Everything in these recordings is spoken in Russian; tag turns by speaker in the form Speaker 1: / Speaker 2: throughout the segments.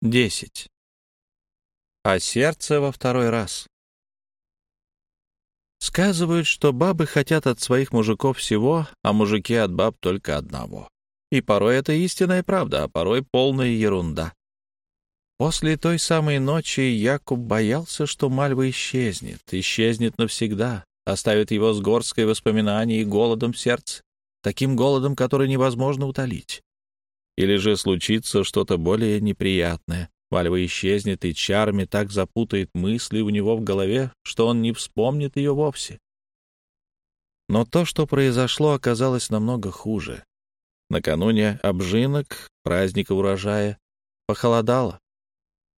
Speaker 1: 10. А сердце во второй раз. Сказывают, что бабы хотят от своих мужиков всего, а мужики от баб только одного. И порой это истинная правда, а порой полная ерунда. После той самой ночи Якуб боялся, что Мальва исчезнет, исчезнет навсегда, оставит его с горской воспоминаний и голодом в сердце, таким голодом, который невозможно утолить. Или же случится что-то более неприятное. Вальва исчезнет, и чарми так запутает мысли у него в голове, что он не вспомнит ее вовсе. Но то, что произошло, оказалось намного хуже. Накануне обжинок, праздника урожая, похолодало.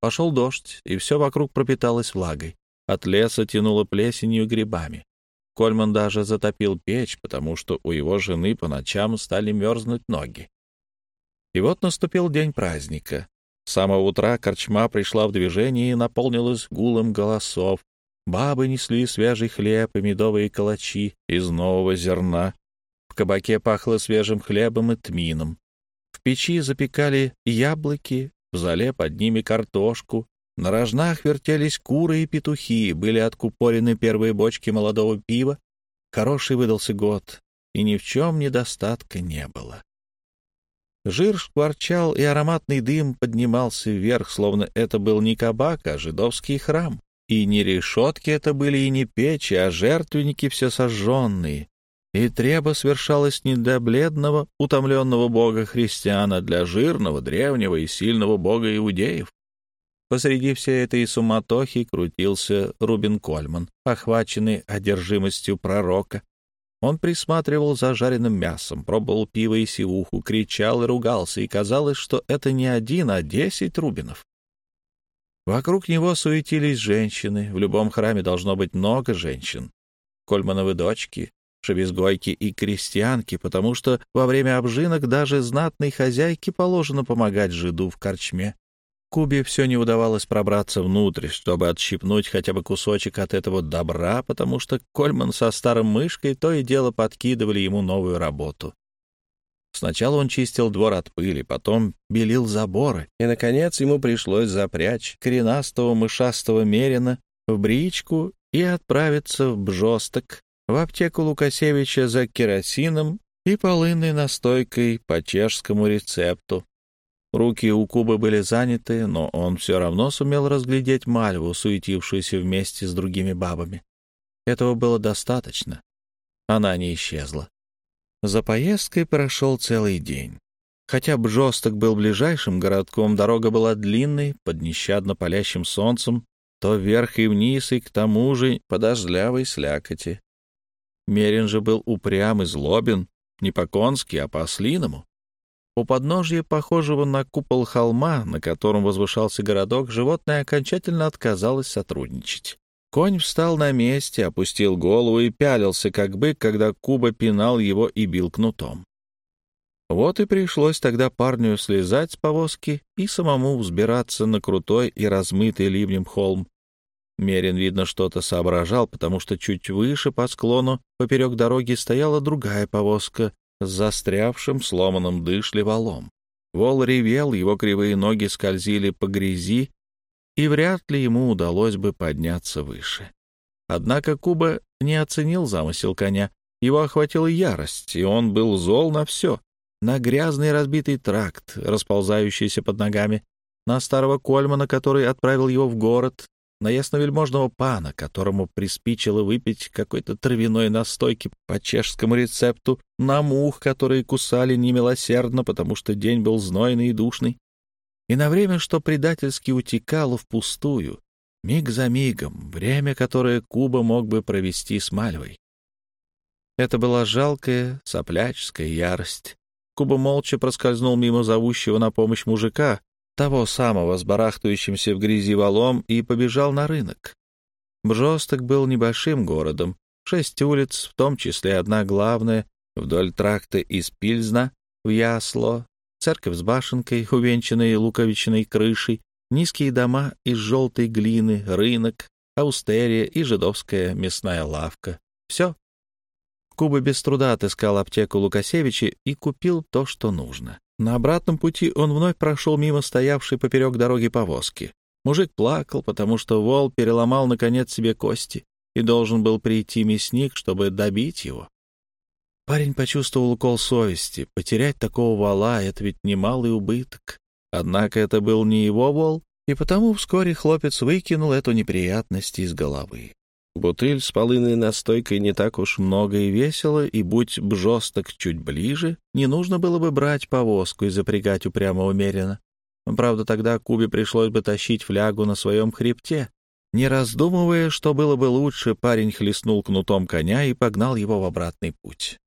Speaker 1: Пошел дождь, и все вокруг пропиталось влагой. От леса тянуло плесенью и грибами. Кольман даже затопил печь, потому что у его жены по ночам стали мерзнуть ноги. И вот наступил день праздника. С самого утра корчма пришла в движение и наполнилась гулом голосов. Бабы несли свежий хлеб и медовые калачи из нового зерна. В кабаке пахло свежим хлебом и тмином. В печи запекали яблоки, в зале под ними картошку. На рожнах вертелись куры и петухи, были откупорены первые бочки молодого пива. Хороший выдался год, и ни в чем недостатка не было. Жир шкварчал, и ароматный дым поднимался вверх, словно это был не кабак, а жидовский храм. И не решетки это были, и не печи, а жертвенники все сожженные. И треба свершалось не для бледного, утомленного бога христиана, а для жирного, древнего и сильного бога иудеев. Посреди всей этой суматохи крутился Рубин Кольман, охваченный одержимостью пророка. Он присматривал за жареным мясом, пробовал пиво и сивуху, кричал и ругался, и казалось, что это не один, а десять рубинов. Вокруг него суетились женщины, в любом храме должно быть много женщин. Кольмановы дочки, шевизгойки и крестьянки, потому что во время обжинок даже знатной хозяйке положено помогать жиду в корчме. Кубе все не удавалось пробраться внутрь, чтобы отщипнуть хотя бы кусочек от этого добра, потому что Кольман со старым мышкой то и дело подкидывали ему новую работу. Сначала он чистил двор от пыли, потом белил заборы, и, наконец, ему пришлось запрячь коренастого мышастого мерина в бричку и отправиться в Бжосток, в аптеку Лукасевича за керосином и полынной настойкой по чешскому рецепту. Руки у Кубы были заняты, но он все равно сумел разглядеть Мальву, суетившуюся вместе с другими бабами. Этого было достаточно. Она не исчезла. За поездкой прошел целый день. Хотя Бжосток был ближайшим городком, дорога была длинной, под нещадно палящим солнцем, то вверх и вниз, и к тому же по дождливой слякоти. Мерин же был упрям и злобен, не по-конски, а по-ослиному. У подножья, похожего на купол холма, на котором возвышался городок, животное окончательно отказалось сотрудничать. Конь встал на месте, опустил голову и пялился, как бык, когда Куба пинал его и бил кнутом. Вот и пришлось тогда парню слезать с повозки и самому взбираться на крутой и размытый ливнем холм. Мерин, видно, что-то соображал, потому что чуть выше по склону поперек дороги стояла другая повозка с застрявшим сломанным дышле валом. Вол ревел, его кривые ноги скользили по грязи, и вряд ли ему удалось бы подняться выше. Однако Куба не оценил замысел коня. Его охватила ярость, и он был зол на все. На грязный разбитый тракт, расползающийся под ногами, на старого Кольмана, который отправил его в город, на ясновельможного пана, которому приспичило выпить какой-то травяной настойки по чешскому рецепту, на мух, которые кусали немилосердно, потому что день был знойный и душный, и на время, что предательски утекало впустую, миг за мигом, время, которое Куба мог бы провести с Мальвой. Это была жалкая, сопляческая ярость. Куба молча проскользнул мимо зовущего на помощь мужика, того самого с барахтающимся в грязи валом, и побежал на рынок. Бжосток был небольшим городом, шесть улиц, в том числе одна главная, вдоль тракта из Пильзна в Ясло, церковь с башенкой, увенчанной луковичной крышей, низкие дома из желтой глины, рынок, аустерия и жидовская мясная лавка. Все. Куба без труда отыскал аптеку Лукасевича и купил то, что нужно. На обратном пути он вновь прошел мимо стоявшей поперек дороги повозки. Мужик плакал, потому что вол переломал, наконец, себе кости, и должен был прийти мясник, чтобы добить его. Парень почувствовал укол совести. Потерять такого вала — это ведь немалый убыток. Однако это был не его вол, и потому вскоре хлопец выкинул эту неприятность из головы. Бутыль с полынной настойкой не так уж много и весело, и будь бжосток чуть ближе, не нужно было бы брать повозку и запрягать упрямо умеренно. Правда, тогда Кубе пришлось бы тащить флягу на своем хребте. Не раздумывая, что было бы лучше, парень хлестнул кнутом коня и погнал его в обратный путь.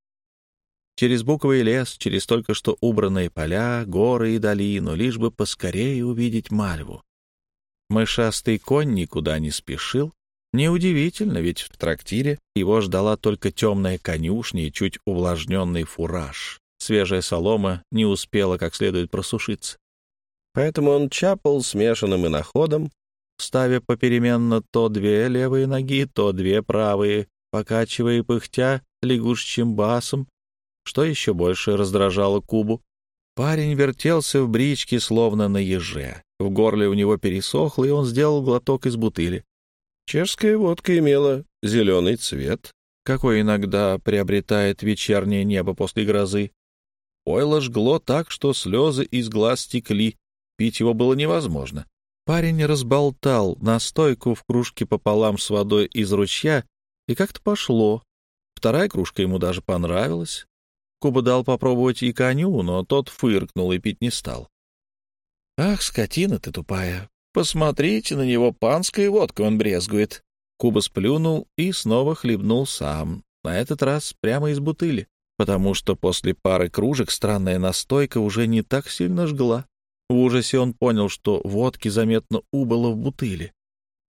Speaker 1: Через буковый лес, через только что убранные поля, горы и долину, лишь бы поскорее увидеть Мальву. Мышастый конь никуда не спешил. Неудивительно, ведь в трактире его ждала только темная конюшня и чуть увлажненный фураж. Свежая солома не успела как следует просушиться. Поэтому он чапал смешанным иноходом, ставя попеременно то две левые ноги, то две правые, покачивая пыхтя лягушечьим басом, что еще больше раздражало Кубу. Парень вертелся в бричке, словно на еже. В горле у него пересохло, и он сделал глоток из бутыли. Чешская водка имела зеленый цвет, какой иногда приобретает вечернее небо после грозы. Ойло жгло так, что слезы из глаз стекли, Пить его было невозможно. Парень разболтал настойку в кружке пополам с водой из ручья, и как-то пошло. Вторая кружка ему даже понравилась. Куба дал попробовать и коню, но тот фыркнул и пить не стал. «Ах, скотина ты тупая! Посмотрите на него, панская водка он брезгует!» Куба сплюнул и снова хлебнул сам, на этот раз прямо из бутыли, потому что после пары кружек странная настойка уже не так сильно жгла. В ужасе он понял, что водки заметно убыло в бутыли.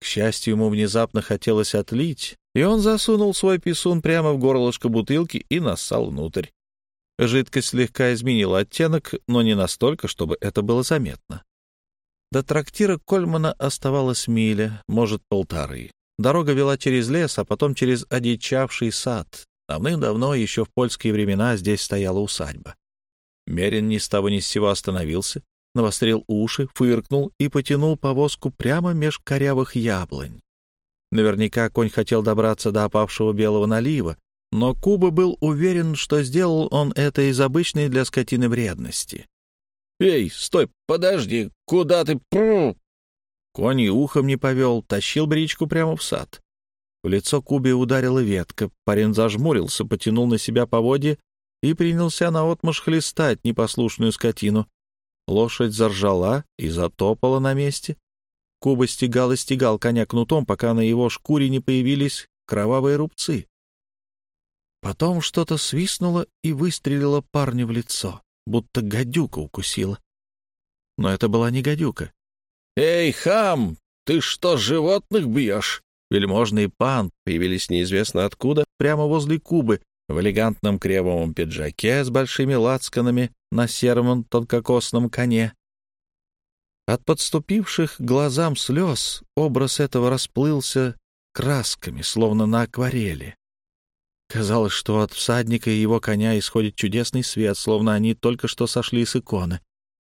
Speaker 1: К счастью, ему внезапно хотелось отлить, и он засунул свой писун прямо в горлышко бутылки и нассал внутрь. Жидкость слегка изменила оттенок, но не настолько, чтобы это было заметно. До трактира Кольмана оставалось миля, может, полторы. Дорога вела через лес, а потом через одичавший сад. Давным-давно, еще в польские времена, здесь стояла усадьба. Мерин ни с того ни с сего остановился, навострил уши, фыркнул и потянул повозку прямо меж корявых яблонь. Наверняка конь хотел добраться до опавшего белого налива, но Куба был уверен, что сделал он это из обычной для скотины вредности. «Эй, стой, подожди, куда ты...» Пру! Конь и ухом не повел, тащил бричку прямо в сад. В лицо Кубе ударила ветка, парень зажмурился, потянул на себя поводья и принялся наотмашь хлестать непослушную скотину. Лошадь заржала и затопала на месте. Куба стегал и стегал коня кнутом, пока на его шкуре не появились кровавые рубцы. Потом что-то свистнуло и выстрелило парню в лицо, будто гадюка укусила. Но это была не гадюка. «Эй, хам, ты что, животных бьешь?» Вельможный пан появились неизвестно откуда, прямо возле Кубы, в элегантном кремовом пиджаке с большими лацканами на сером тонкокосном коне. От подступивших к глазам слез образ этого расплылся красками, словно на акварели. Казалось, что от всадника и его коня исходит чудесный свет, словно они только что сошли с иконы.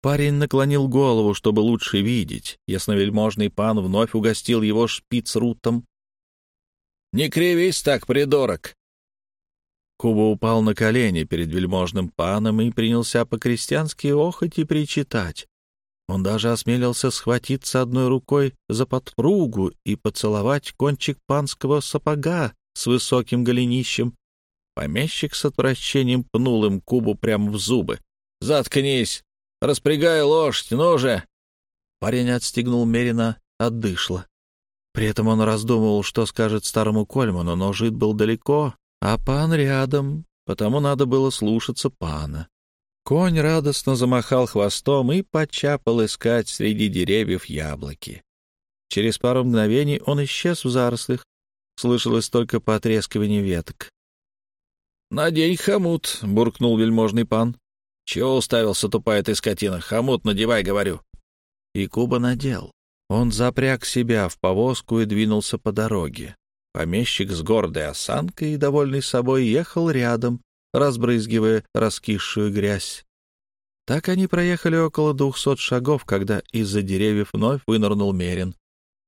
Speaker 1: Парень наклонил голову, чтобы лучше видеть. Ясновельможный пан вновь угостил его шпицрутом. «Не кривись так, придурок!» Куба упал на колени перед вельможным паном и принялся по-крестьянски охоть и причитать. Он даже осмелился схватиться одной рукой за подпругу и поцеловать кончик панского сапога с высоким голенищем. Помещик с отвращением пнул им Кубу прямо в зубы. «Заткнись! Распрягай лошадь, ну же!» Парень отстегнул Мерина от. При этом он раздумывал, что скажет старому Кольману, но жид был далеко, а пан рядом, потому надо было слушаться пана. Конь радостно замахал хвостом и почапал искать среди деревьев яблоки. Через пару мгновений он исчез в зарослях. Слышалось только потрескивание веток. — Надень хомут, — буркнул вельможный пан. — Чего уставился, тупая ты скотина? Хомут надевай, говорю. И Куба надел. Он запряг себя в повозку и двинулся по дороге. Помещик с гордой осанкой и довольный собой ехал рядом, разбрызгивая раскисшую грязь. Так они проехали около двухсот шагов, когда из-за деревьев вновь вынырнул Мерин.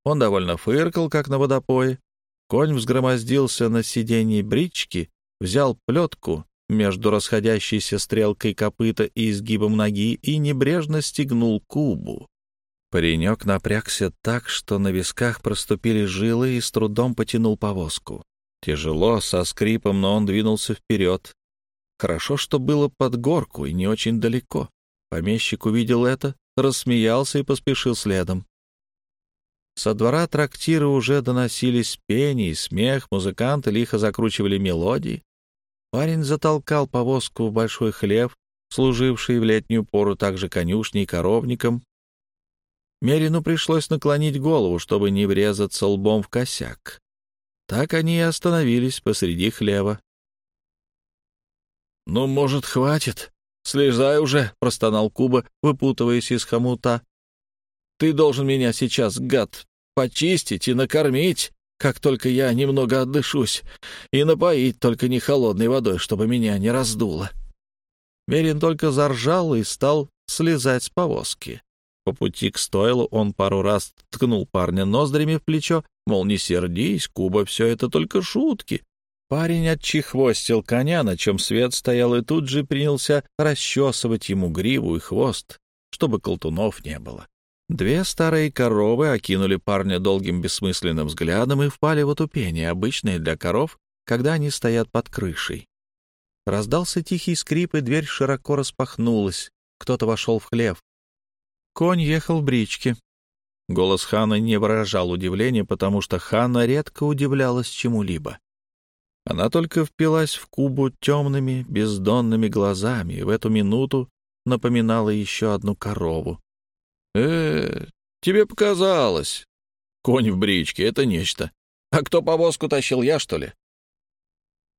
Speaker 1: Он довольно фыркал, как на водопое. Конь взгромоздился на сиденье брички, взял плетку между расходящейся стрелкой копыта и изгибом ноги и небрежно стегнул кубу. Паренек напрягся так, что на висках проступили жилы и с трудом потянул повозку. Тяжело, со скрипом, но он двинулся вперед. Хорошо, что было под горку и не очень далеко. Помещик увидел это, рассмеялся и поспешил следом. Со двора трактира уже доносились пение и смех, музыканты лихо закручивали мелодии. Парень затолкал повозку в большой хлев, служивший в летнюю пору также конюшней и коровником. Мерину пришлось наклонить голову, чтобы не врезаться лбом в косяк. Так они и остановились посреди хлева. «Ну, может, хватит? Слезай уже!» — простонал Куба, выпутываясь из хомута. «Ты должен меня сейчас, гад, почистить и накормить, как только я немного отдышусь, и напоить только не холодной водой, чтобы меня не раздуло». Мерин только заржал и стал слезать с повозки. По пути к стойлу он пару раз ткнул парня ноздрями в плечо, мол, не сердись, Куба, все это только шутки. Парень отчихвостил коня, на чем свет стоял, и тут же принялся расчесывать ему гриву и хвост, чтобы колтунов не было. Две старые коровы окинули парня долгим бессмысленным взглядом и впали в отупение, обычное для коров, когда они стоят под крышей. Раздался тихий скрип, и дверь широко распахнулась. Кто-то вошел в хлев. Конь ехал в бричке. Голос Хана не выражал удивления, потому что Хана редко удивлялась чему-либо. Она только впилась в Кубу темными, бездонными глазами и в эту минуту напоминала еще одну корову. Э тебе показалось. Конь в бричке — это нечто. А кто повозку тащил, я, что ли?»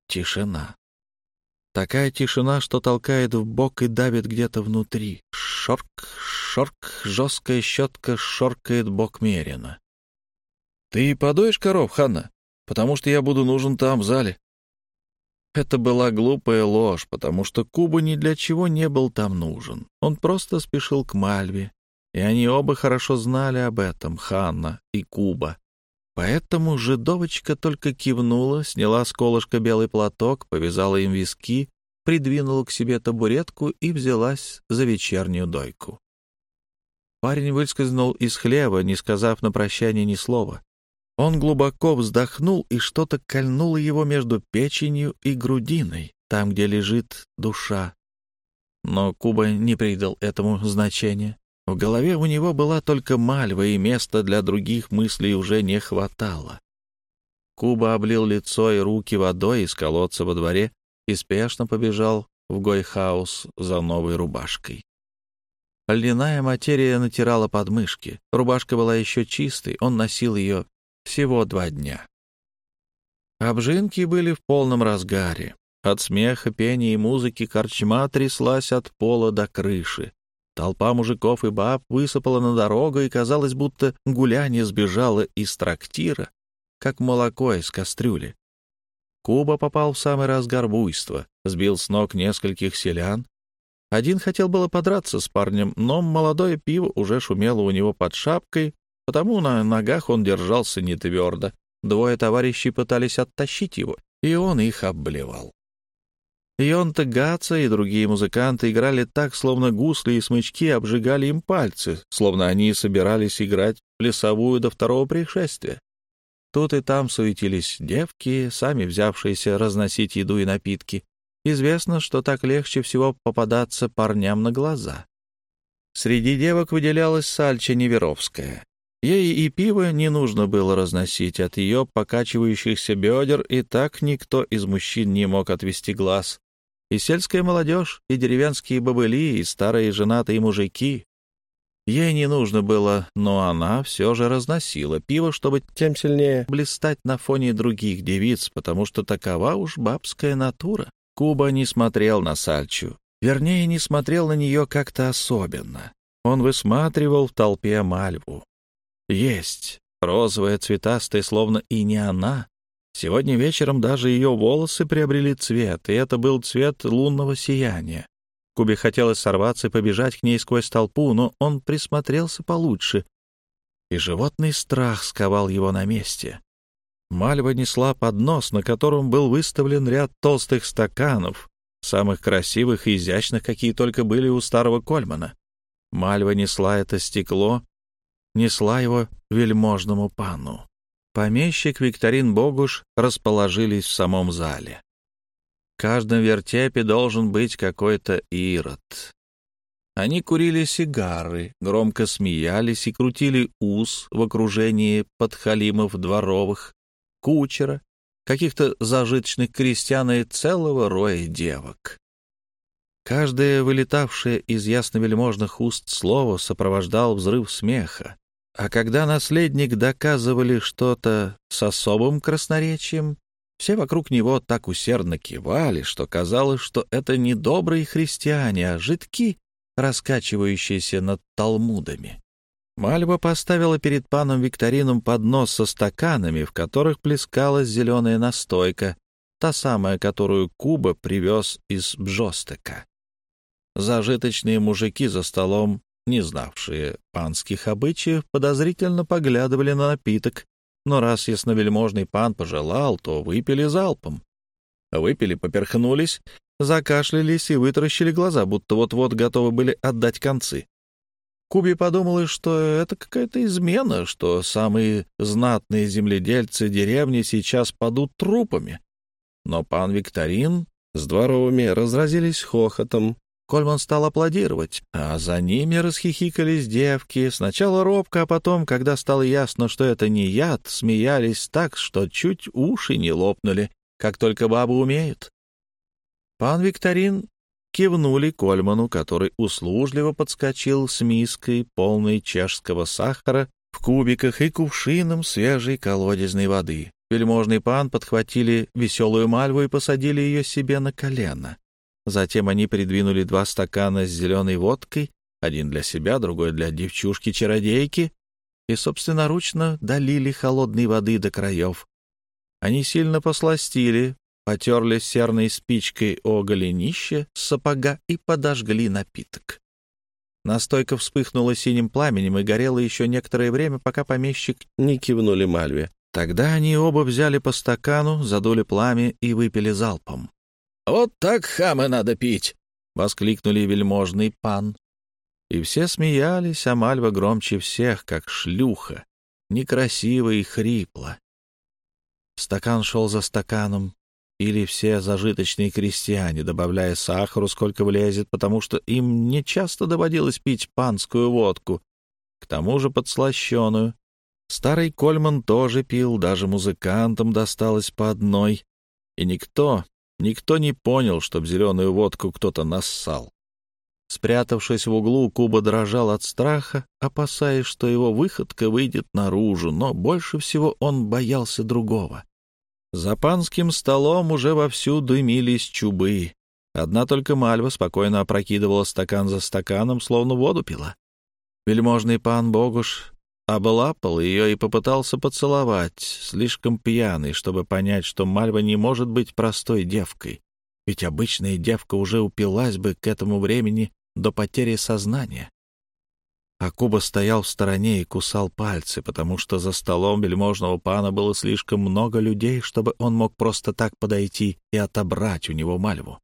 Speaker 1: Тишина. Такая тишина, что толкает в бок и давит где-то внутри. Шорк, шорк, жесткая щетка шоркает бок Мерина. «Ты подоишь коров, Ханна? Потому что я буду нужен там, в зале». Это была глупая ложь, потому что Куба ни для чего не был там нужен. Он просто спешил к Мальве, и они оба хорошо знали об этом, Ханна и Куба. Поэтому жидовочка только кивнула, сняла с колышка белый платок, повязала им виски, придвинула к себе табуретку и взялась за вечернюю дойку. Парень выскользнул из хлева, не сказав на прощание ни слова. Он глубоко вздохнул, и что-то кольнуло его между печенью и грудиной, там, где лежит душа. Но Куба не придал этому значения. В голове у него была только мальва, и места для других мыслей уже не хватало. Куба облил лицо и руки водой из колодца во дворе и спешно побежал в Гойхаус за новой рубашкой. Льняная материя натирала подмышки. Рубашка была еще чистой, он носил ее всего два дня. Обжинки были в полном разгаре. От смеха, пения и музыки корчма тряслась от пола до крыши. Толпа мужиков и баб высыпала на дорогу, и казалось, будто гуляние сбежало из трактира, как молоко из кастрюли. Куба попал в самый разгар буйства, сбил с ног нескольких селян. Один хотел было подраться с парнем, но молодое пиво уже шумело у него под шапкой, потому на ногах он держался не твердо. Двое товарищей пытались оттащить его, и он их обблевал. Йонта Гаца и другие музыканты играли так, словно гусли и смычки обжигали им пальцы, словно они собирались играть в плясовую до второго пришествия. Тут и там суетились девки, сами взявшиеся разносить еду и напитки. Известно, что так легче всего попадаться парням на глаза. Среди девок выделялась Сальча Неверовская. Ей и пиво не нужно было разносить от ее покачивающихся бедер, и так никто из мужчин не мог отвести глаз и сельская молодежь, и деревенские бобыли, и старые женатые мужики. Ей не нужно было, но она все же разносила пиво, чтобы тем сильнее блистать на фоне других девиц, потому что такова уж бабская натура. Куба не смотрел на Сальчу, вернее, не смотрел на нее как-то особенно. Он высматривал в толпе Мальву. Есть, розовая, цветастая, словно и не она, Сегодня вечером даже ее волосы приобрели цвет, и это был цвет лунного сияния. Кубе хотелось сорваться и побежать к ней сквозь толпу, но он присмотрелся получше, и животный страх сковал его на месте. Мальва несла поднос, на котором был выставлен ряд толстых стаканов, самых красивых и изящных, какие только были у старого Кольмана. Мальва несла это стекло, несла его вельможному пану. Помещик Викторин Богуш расположились в самом зале. В каждом вертепе должен быть какой-то ирод. Они курили сигары, громко смеялись и крутили ус в окружении подхалимов дворовых, кучера, каких-то зажиточных крестьян и целого роя девок. Каждое вылетавшее из ясновельможных уст слово сопровождал взрыв смеха. А когда наследник доказывали что-то с особым красноречием, все вокруг него так усердно кивали, что казалось, что это не добрые христиане, а жидки, раскачивающиеся над талмудами. Мальва поставила перед паном Викторином поднос со стаканами, в которых плескалась зеленая настойка, та самая, которую Куба привез из Бжостека. Зажиточные мужики за столом, не знавшие панских обычаев, подозрительно поглядывали на напиток, но раз ясновельможный пан пожелал, то выпили залпом. Выпили, поперхнулись, закашлялись и вытаращили глаза, будто вот-вот готовы были отдать концы. Куби подумалось, что это какая-то измена, что самые знатные земледельцы деревни сейчас падут трупами. Но пан Викторин с дворовыми разразились хохотом. Кольман стал аплодировать, а за ними расхихикались девки. Сначала робко, а потом, когда стало ясно, что это не яд, смеялись так, что чуть уши не лопнули, как только бабы умеют. Пан Викторин кивнули Кольману, который услужливо подскочил с миской, полной чешского сахара, в кубиках и кувшином свежей колодезной воды. Вельможный пан подхватили веселую мальву и посадили ее себе на колено. Затем они придвинули два стакана с зеленой водкой, один для себя, другой для девчушки-чародейки, и собственноручно долили холодной воды до краев. Они сильно посластили, потерли серной спичкой о голенище сапога и подожгли напиток. Настойка вспыхнула синим пламенем и горела еще некоторое время, пока помещик не кивнули Мальве. Тогда они оба взяли по стакану, задули пламя и выпили залпом. «Вот так хамы надо пить!» — воскликнули вельможный пан. И все смеялись, а Мальва громче всех, как шлюха, некрасиво и хрипло. Стакан шел за стаканом, или все зажиточные крестьяне, добавляя сахару, сколько влезет, потому что им не часто доводилось пить панскую водку, к тому же подслащенную. Старый Кольман тоже пил, даже музыкантам досталось по одной, и никто, никто не понял, чтоб зеленую водку кто-то нассал. Спрятавшись в углу, Куба дрожал от страха, опасаясь, что его выходка выйдет наружу, но больше всего он боялся другого. За панским столом уже вовсю дымились чубы. Одна только Мальва спокойно опрокидывала стакан за стаканом, словно воду пила. Вельможный пан Богуш облапал ее и попытался поцеловать, слишком пьяный, чтобы понять, что Мальва не может быть простой девкой. Ведь обычная девка уже упилась бы к этому времени до потери сознания. А Куба стоял в стороне и кусал пальцы, потому что за столом вельможного пана было слишком много людей, чтобы он мог просто так подойти и отобрать у него мальву.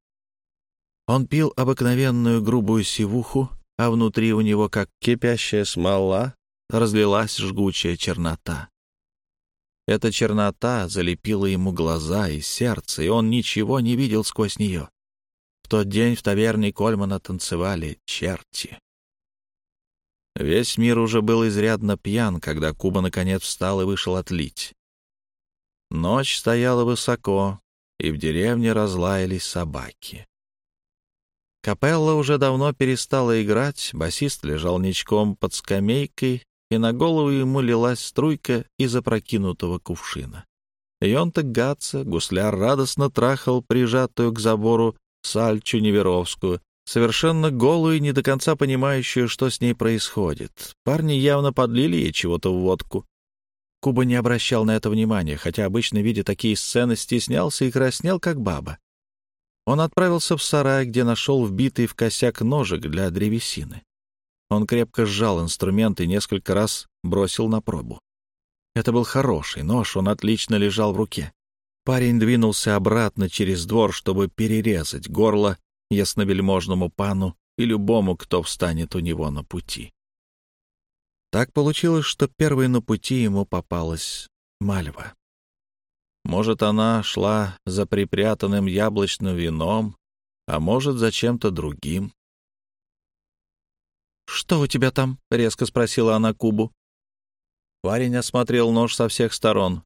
Speaker 1: Он пил обыкновенную грубую сивуху, а внутри у него, как кипящая смола, разлилась жгучая чернота. Эта чернота залепила ему глаза и сердце, и он ничего не видел сквозь нее. В тот день в таверне Кольмана танцевали черти. Весь мир уже был изрядно пьян, когда Куба наконец встал и вышел отлить. Ночь стояла высоко, и в деревне разлаялись собаки. Капелла уже давно перестала играть, басист лежал ничком под скамейкой, и на голову ему лилась струйка из опрокинутого кувшина. Йонта Гатца, гусляр, радостно трахал прижатую к забору Сальчу Неверовскую, совершенно голую и не до конца понимающую, что с ней происходит. Парни явно подлили ей чего-то в водку. Куба не обращал на это внимания, хотя обычно, видя такие сцены, стеснялся и краснел, как баба. Он отправился в сарай, где нашел вбитый в косяк ножик для древесины. Он крепко сжал инструмент и несколько раз бросил на пробу. Это был хороший нож, он отлично лежал в руке. Парень двинулся обратно через двор, чтобы перерезать горло ясновельможному пану и любому, кто встанет у него на пути. Так получилось, что первой на пути ему попалась Мальва. Может, она шла за припрятанным яблочным вином, а может, за чем-то другим. «Что у тебя там?» — резко спросила она Кубу. Парень осмотрел нож со всех сторон.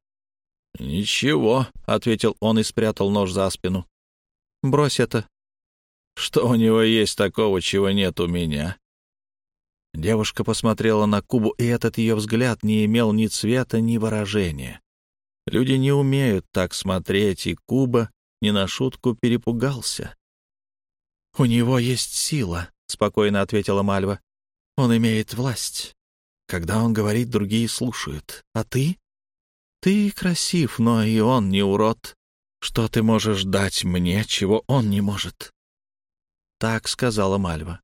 Speaker 1: «Ничего», — ответил он и спрятал нож за спину. «Брось это». «Что у него есть такого, чего нет у меня?» Девушка посмотрела на Кубу, и этот ее взгляд не имел ни цвета, ни выражения. Люди не умеют так смотреть, и Куба не на шутку перепугался. «У него есть сила», — спокойно ответила Мальва. «Он имеет власть. Когда он говорит, другие слушают. А ты? Ты красив, но и он не урод. Что ты можешь дать мне, чего он не может?» Так сказала Мальва.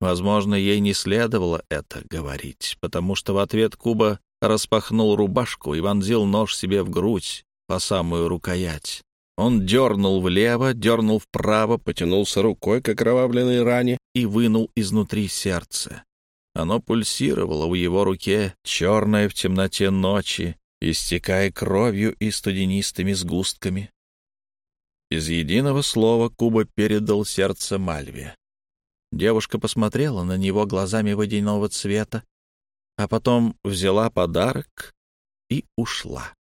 Speaker 1: Возможно, ей не следовало это говорить, потому что в ответ Куба распахнул рубашку и вонзил нож себе в грудь по самую рукоять. Он дернул влево, дернул вправо, потянулся рукой к окровавленной ране и вынул изнутри сердце. Оно пульсировало в его руке, черное в темноте ночи, истекая кровью и студенистыми сгустками. Из единого слова Куба передал сердце Мальве. Девушка посмотрела на него глазами водяного цвета, а потом взяла подарок и ушла.